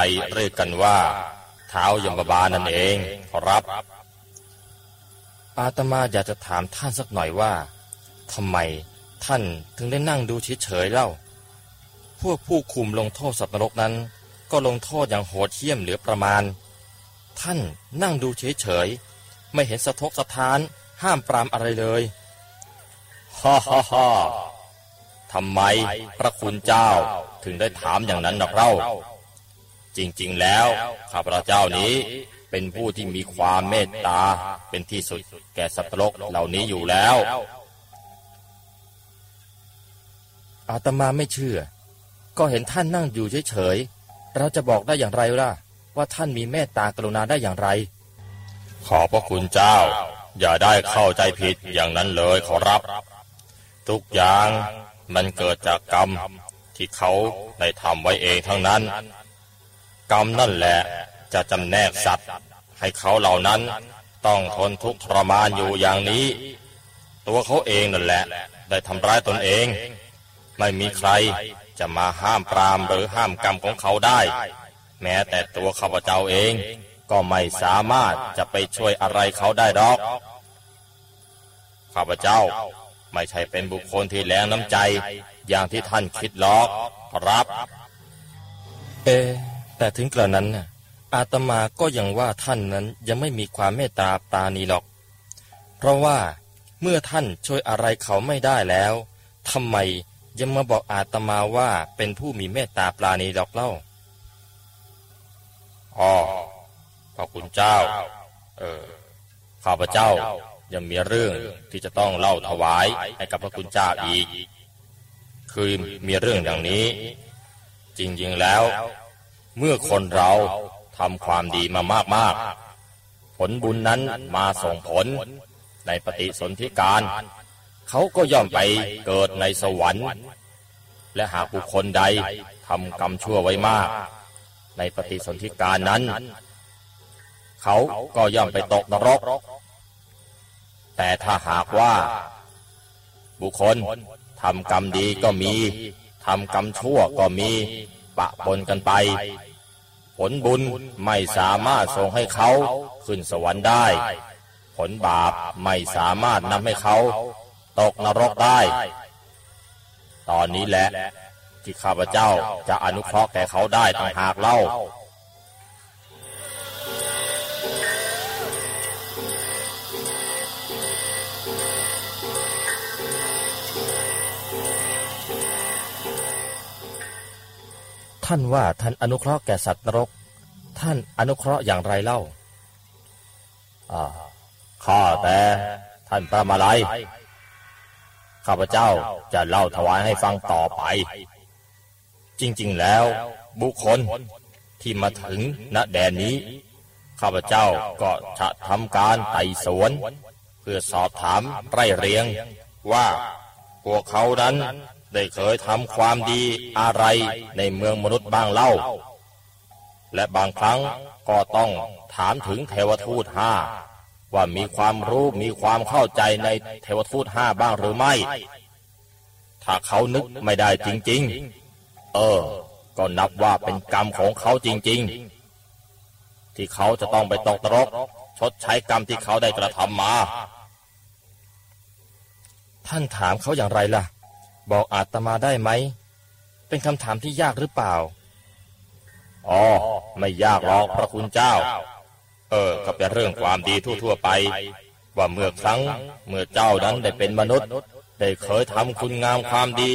ไปเรียกกันว่า เท้ายมบาลนั่นเองขอรับ อาตมาอยากจะถามท่านสักหน่อยว่าทำไมท่านถึงได้นั่งดูเฉยๆเล่า พวกผู้คุมลงโทษสัตว์นรกนั้น ก็ลงโทษอย่างโหดเหี้ยมเหลือประมาณ ท่านนั่งดูเฉยๆไม่เห็นสะทกสะท้านห้ามปรามอะไรเลยฮ่าฮ่าฮ่าทำไมพระคุณเจ้าถึงได้ถามอย่างนั้นหรอกเล่า จริงๆแล้วข้าพระเจ้านี้เป็นผู้ที่มีความเมตตาเป็นที่สุดแก่สัตว์โลกเหล่านี้อยู่แล้วอาตมาไม่เชื่อ ก็เห็นท่านนั่งอยู่เฉยๆเราจะบอกได้อย่างไรล่ะ ว่าท่านมีเมตตากรุณาได้อย่างไร ขอพระคุณเจ้า อย่าได้เข้าใจผิดอย่างนั้นเลยขอรับ ทุกอย่างมันเกิดจากกรรมที่เขาได้ทำไว้เองทั้งนั้น กรรมนั่นแหละจะจำแนกสัตว์ ให้เขาเหล่านั้นต้องทนทุกข์ทรมานอยู่อย่างนี้ ตัวเขาเองนั่นแหละ ได้ทำร้ายตนเอง ไม่มีใครจะมาห้ามปรามหรือห้ามกรรมของเขาได้ แม้แต่ตัวข้าพเจ้าเองก็ไม่สามารถจะไปช่วยอะไรเขาได้หรอกข้าพเจ้าไม่ใช่เป็นบุคคลที่แรงน้ำใจ อย่างที่ท่านคิดหรอกครับ เอ แต่ถึงกระนั้น อาตมาก็ยังว่าท่านนั้นยังไม่มีความเมตตาปราณีหรอก เพราะว่าเมื่อท่านช่วยอะไรเขาไม่ได้แล้วทำไมยังมาบอกอาตมาว่าเป็นผู้มีเมตตาปราณีหรอกเล่าอ๋อพระคุณเจ้า เออข้าพเจ้ายังมีเรื่องที่จะต้องเล่าถวายให้กับพระคุณเจ้าอีก คือมีเรื่องอย่างนี้ จริงๆแล้ว เมื่อคนเราทำความดีมามากๆ ผลบุญนั้นมาส่งผลในปฏิสนธิการ เขาก็ย่อมไปเกิดในสวรรค์ และหากบุคคลใดทำกรรมชั่วไว้มาก ในปฏิสนธิการนั้น เขาก็ย่อมไปตกนรก แต่ถ้าหากว่า บุคคลทำกรรมดีก็มีทำกรรมชั่วก็มีปะปนกันไป ผลบุญไม่สามารถส่งให้เขาขึ้นสวรรค์ได้ ผลบาปไม่สามารถนำให้เขาตกนรกได้ ตอนนี้แหละที่ข้าพเจ้าจะอนุเคราะห์แก่เขาได้ต่างหากเล่า ท่านว่าท่านอนุเคราะห์แก่สัตว์นรก ท่านอนุเคราะห์อย่างไรเล่าอ่าข้าแต่ท่านพระมาลัยข้าพเจ้าจะเล่าถวายให้ฟังต่อไป จริง ๆ แล้ว บุคคลที่มาถึงณแดนนี้ ข้าพเจ้าก็จะทำการไต่สวน เพื่อสอบถามไร่เรียงว่าพวกเขานั้น ได้เคยทำความดีอะไรในเมืองมนุษย์บ้างเล่า และบางครั้งก็ต้องถามถึงเทวทูตห้าว่ามีความรู้มีความเข้าใจในเทวทูตห้าบ้างหรือไม่ ถ้าเขานึกไม่ได้จริง ๆ เออ ก็นับว่าเป็นกรรมของเขาจริง ๆ ที่เขาจะต้องไปตกตรก ชดใช้กรรมที่เขาได้กระทำมา ท่านถามเขาอย่างไรล่ะ บอกอาตมาได้ไหม เป็นคำถามที่ยากหรือเปล่า อ๋อ ไม่ยากหรอกพระคุณเจ้า เออ ก็เป็นเรื่องความดีทั่วๆไป ว่าเมื่อครั้ง เมื่อเจ้านั้นได้เป็นมนุษย์ ได้เคยทำคุณงามความดี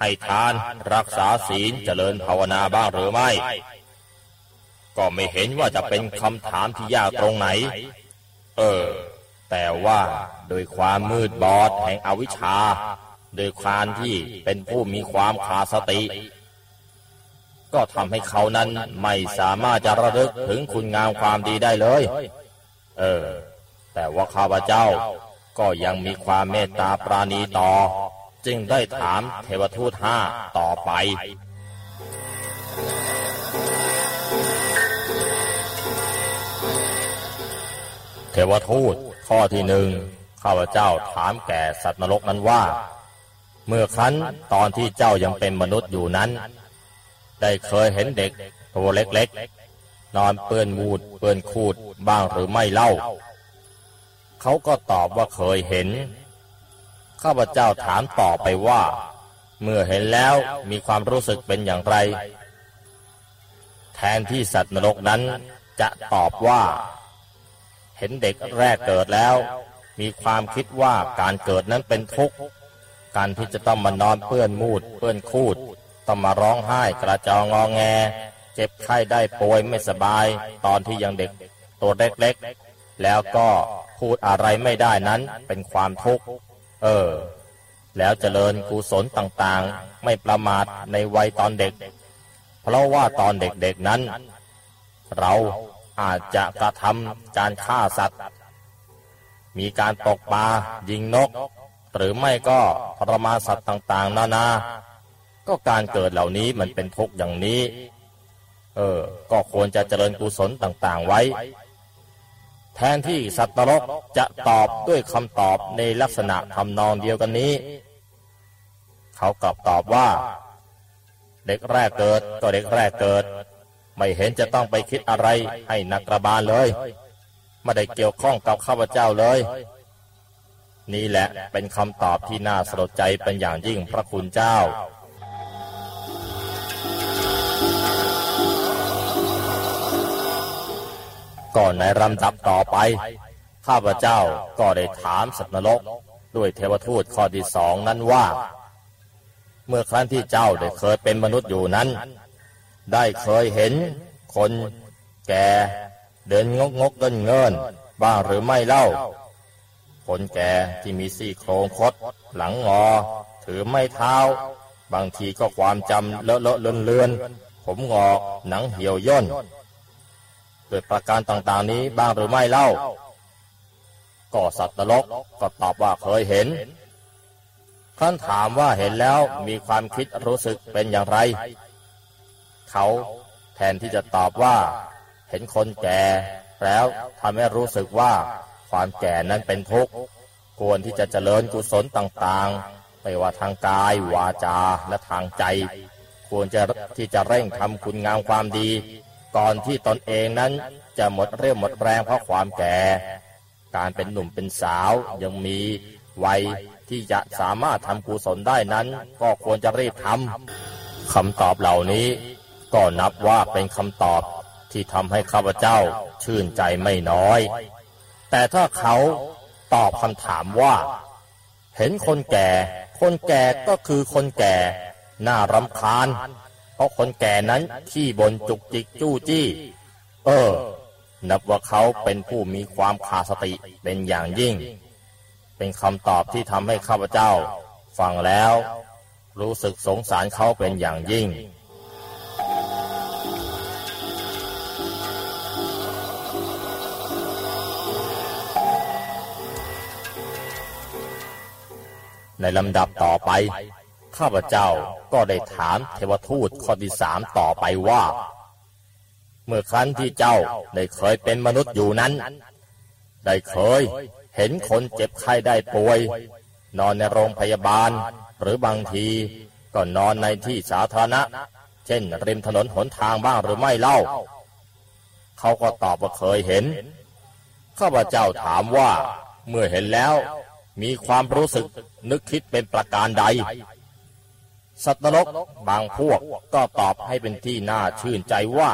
ให้ทานรักษาศีลเจริญภาวนาบ้างหรือไม่ ก็ไม่เห็นว่าจะเป็นคำถามที่ยากตรงไหน เออ แต่ว่าโดยความมืดบอดแห่งอวิชชา โดยความที่เป็นผู้มีความขาดสติ ก็ทำให้เขานั้นไม่สามารถจะระลึกถึงคุณงามความดีได้เลย เออ แต่ว่าข้าพเจ้าก็ยังมีความเมตตาปราณีต่อ จึงได้ถามเทวทูตห้าต่อไปเทวทูตข้อที่หนึ่งข้าพเจ้าถามแก่สัตว์นรกนั้นว่า เมื่อครั้นตอนที่เจ้ายังเป็นมนุษย์อยู่นั้น ได้เคยเห็นเด็กตัวเล็กๆ นอนเปื้อนมูดเปื้อนคูดบ้างหรือไม่เล่า เขาก็ตอบว่าเคยเห็น ข้าพเจ้าถามต่อไปว่า เมื่อเห็นแล้วมีความรู้สึกเป็นอย่างไร แทนที่สัตว์นรกนั้นจะตอบว่า เห็นเด็กแรกเกิดแล้ว มีความคิดว่าการเกิดนั้นเป็นทุกข์ การที่จะต้องมานอนเปื้อนมูด เปื้อนคูด ต้องมาร้องไห้กระจองงอแง เจ็บไข้ได้ป่วยไม่สบาย ตอนที่ยังเด็กตัวเล็กๆ แล้วก็พูดอะไรไม่ได้นั้นเป็นความทุกข์ เออ แล้วเจริญกุศลต่างๆ ไม่ประมาทในวัยตอนเด็ก เพราะว่าตอนเด็กๆนั้น เราอาจจะกระทำการฆ่าสัตว์ มีการตกปลายิงนก หรือไม่ก็ทรมานสัตว์ต่าง ๆ นานา ก็การเกิดเหล่านี้มันเป็นทุกข์อย่างนี้ เออ ก็ควรจะเจริญกุศลต่าง ๆ ไว้ แทนที่สัตว์นรกจะตอบด้วยคำตอบในลักษณะทำนองเดียวกันนี้ เขากลับตอบว่า เด็กแรกเกิดก็เด็กแรกเกิด ไม่เห็นจะต้องไปคิดอะไรให้นักกระบาลเลย ไม่ได้เกี่ยวข้องกับข้าพเจ้าเลย นี่แหละเป็นคำตอบที่น่าสลดใจเป็นอย่างยิ่งพระคุณเจ้า ก่อนในลำดับต่อไป ข้าพเจ้าก็ได้ถามสัตว์นรก ด้วยเทวทูตข้อที่สองนั้นว่า เมื่อครั้งที่เจ้าได้เคยเป็นมนุษย์อยู่นั้น ได้เคยเห็นคนแก่เดินงกงกเงินเงินบ้างหรือไม่เล่า คนแก่ที่มีซี่โครงคด หลังงอ ถือไม้เท้า บางทีก็ความจำเลอะเลอะเลือนเลือนผมงอกหนังเหี่ยวย่นโดยประการต่างๆนี้บ้างหรือไม่เล่า ก็สัตว์นรกก็ตอบว่าเคยเห็นท่านถามว่าเห็นแล้วมีความคิดรู้สึกเป็นอย่างไร เขาแทนที่จะตอบว่า เห็นคนแก่ แล้วทำให้รู้สึกว่า ความแก่นั้นเป็นทุกข์ควรที่จะเจริญกุศลต่างๆ ไม่ว่าทางกาย วาจา และทางใจ ควรจะที่จะเร่งทำคุณงามความดี ก่อนที่ตนเองนั้นจะหมดเรี่ยวหมดแรงเพราะความแก่ การเป็นหนุ่มเป็นสาวยังมีวัยที่จะสามารถทำกุศลได้นั้น ก็ควรจะรีบทำคำตอบเหล่านี้ ก็นับว่าเป็นคำตอบที่ทำให้ข้าพเจ้าชื่นใจไม่น้อย แต่ถ้าเขาตอบคำถามว่า เห็นคนแก่ คนแก่ก็คือคนแก่ น่ารำคาญ เพราะคนแก่นั้นขี้บนจุกจิกจู้จี้ เออ นับว่าเขาเป็นผู้มีความขาดสติเป็นอย่างยิ่ง เป็นคำตอบที่ทำให้ข้าพเจ้า ฟังแล้ว รู้สึกสงสารเขาเป็นอย่างยิ่ง ในลำดับต่อไป ข้าพเจ้าก็ได้ถามเทวทูตข้อที่สามต่อไปว่า เมื่อครั้นที่เจ้าได้เคยเป็นมนุษย์อยู่นั้น ได้เคยเห็นคนเจ็บไข้ได้ป่วย นอนในโรงพยาบาล หรือบางทีก็นอนในที่สาธารณะ เช่น ริมถนนหนทางบ้างหรือไม่เล่า เขาก็ตอบว่าเคยเห็น ข้าพเจ้าถามว่า เมื่อเห็นแล้ว มีความรู้สึกนึกคิดเป็นประการใด สัตว์นรกบางพวกก็ตอบให้เป็นที่น่าชื่นใจว่า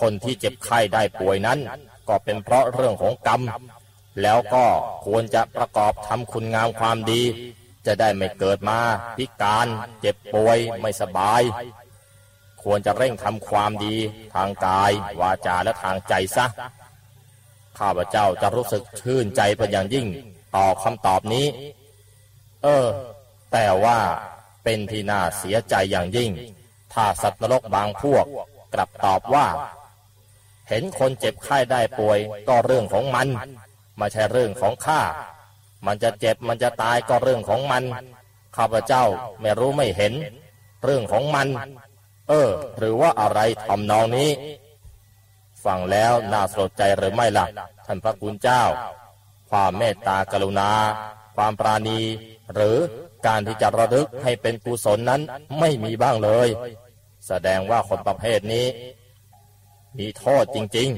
คนที่เจ็บไข้ได้ป่วยนั้น ก็เป็นเพราะเรื่องของกรรม แล้วก็ควรจะประกอบทำคุณงามความดี จะได้ไม่เกิดมาพิการ เจ็บป่วยไม่สบาย ควรจะเร่งทำความดีทางกาย วาจาและทางใจซะข้าพเจ้าจะรู้สึกชื่นใจเป็นอย่างยิ่ง ต่อคำตอบนี้ เออ แต่ว่าเป็นที่น่าเสียใจอย่างยิ่ง ถ้าสัตว์นรกบางพวกกลับตอบว่า เห็นคนเจ็บไข้ได้ป่วยก็เรื่องของมันไม่ใช่เรื่องของข้า มันจะเจ็บมันจะตายก็เรื่องของมัน ข้าพเจ้าไม่รู้ไม่เห็น เรื่องของมัน เออ หรือว่าอะไรทำนองนี้ ฟังแล้วน่าสลดใจหรือไม่ล่ะ ท่านพระคุณเจ้า ความเมตตากรุณา ความปราณี หรือการที่จะระลึกให้เป็นกุศลนั้นไม่มีบ้างเลย แสดงว่าคนประเภทนี้ มีโทษจริง